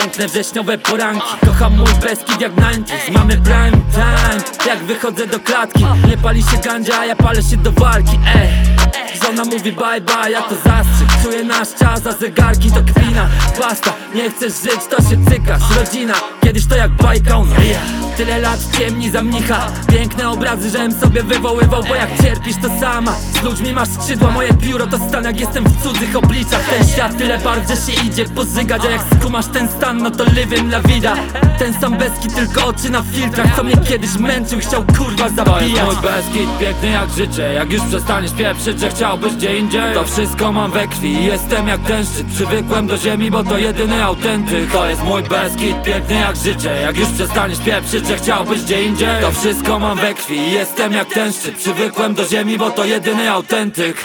piękne wrześniowe poranki. Kocham mój Beskid jak 90s Mamy prime time, jak wychodzę do klatki. Nie pali się gandzia, ja palę się do walki Ej Żona mówi bye bye, ja to zastrzyk. Czuję nasz czas, a zegarki to kwina Basta, nie chcesz żyć, to się cykasz. Rodzina, kiedyś to jak bajka on ryja Tyle lat ciemni za mnicha Piękne obrazy, żem sobie wywoływał Bo jak cierpisz to sama. Z ludźmi masz skrzydła, moje pióro to stan. Jak jestem w cudzych obliczach Ten świat tyle barw, że się idzie pozygać. A jak skumasz ten stan, no to living la vida. Ten sam Beskid, tylko oczy na filtrach. Co mnie kiedyś męczył, chciał kurwa To jest zabijać. mój Beskid, piękny jak życie. Jak już przestaniesz pieprzyć, że chciałbyś gdzie indziej. To wszystko mam we krwi, jestem jak ten szczyt. Przywykłem do ziemi, bo to jedyny autentyk. To jest mój Beskid, piękny jak życie. Jak już przestaniesz pieprzyć, że chciałbyś gdzie indziej. To wszystko mam we krwi, jestem jak ten szczyt. Przywykłem do ziemi, bo to jedyny autentyk.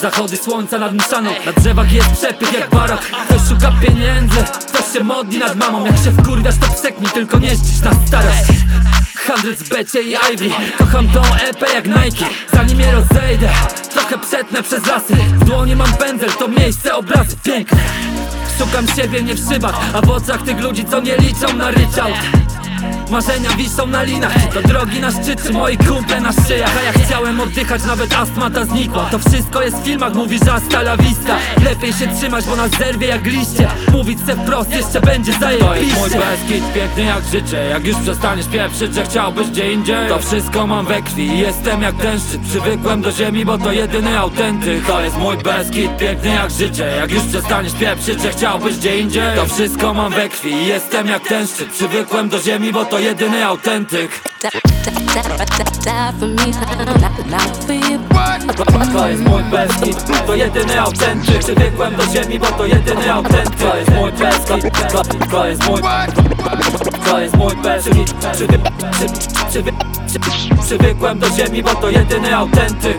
Zachody słońca nad mszaną Na drzewach jest przepych jak barok. Ktoś szuka pieniędzy Ktoś się modli nad mamą. Jak się wkurwiasz to pseknij Tylko nie zdzisz na starość. Hundreds, Becie i Ivy Kocham tą EP jak Nike. Zanim je rozejdę Trochę przetnę przez lasy. W dłoni mam pędzel To miejsce obrazy piękne. Szukam siebie nie w szybach A w oczach tych ludzi co nie liczą na ryczałt Bye. Marzenia wiszą na linach To drogi na szczyt, czy moi kumple na szyjach. A ja chciałem oddychać, nawet astma ta znikła. To wszystko jest w filmach, mówi że hasta la vista Lepiej się trzymać, bo nas zerwie jak liście. Mówić se wprost, jeszcze będzie jest mój zajebiście Beskid, piękny jak życie. Jak już przestaniesz pieprzyć, że chciałbyś gdzie indziej? To wszystko mam we krwi, jestem jak ten szczyt. Przywykłem do ziemi, bo to jedyny autentyk. To jest mój Beskid, piękny jak życie. Jak już przestaniesz pieprzyć, że chciałbyś gdzie indziej? To wszystko mam we krwi, jestem jak ten szczyt. Przywykłem do ziemi, bo to jedyny autentyk. To jest mój Beskid, to jedyny autentyk. Przywykłem do ziemi, bo to jedyny autentyk. To jest mój Beskid, to, to jest mój To jest mój Beskid Przywy, przy, przywy, przy, Przywykłem do ziemi, bo to jedyny autentyk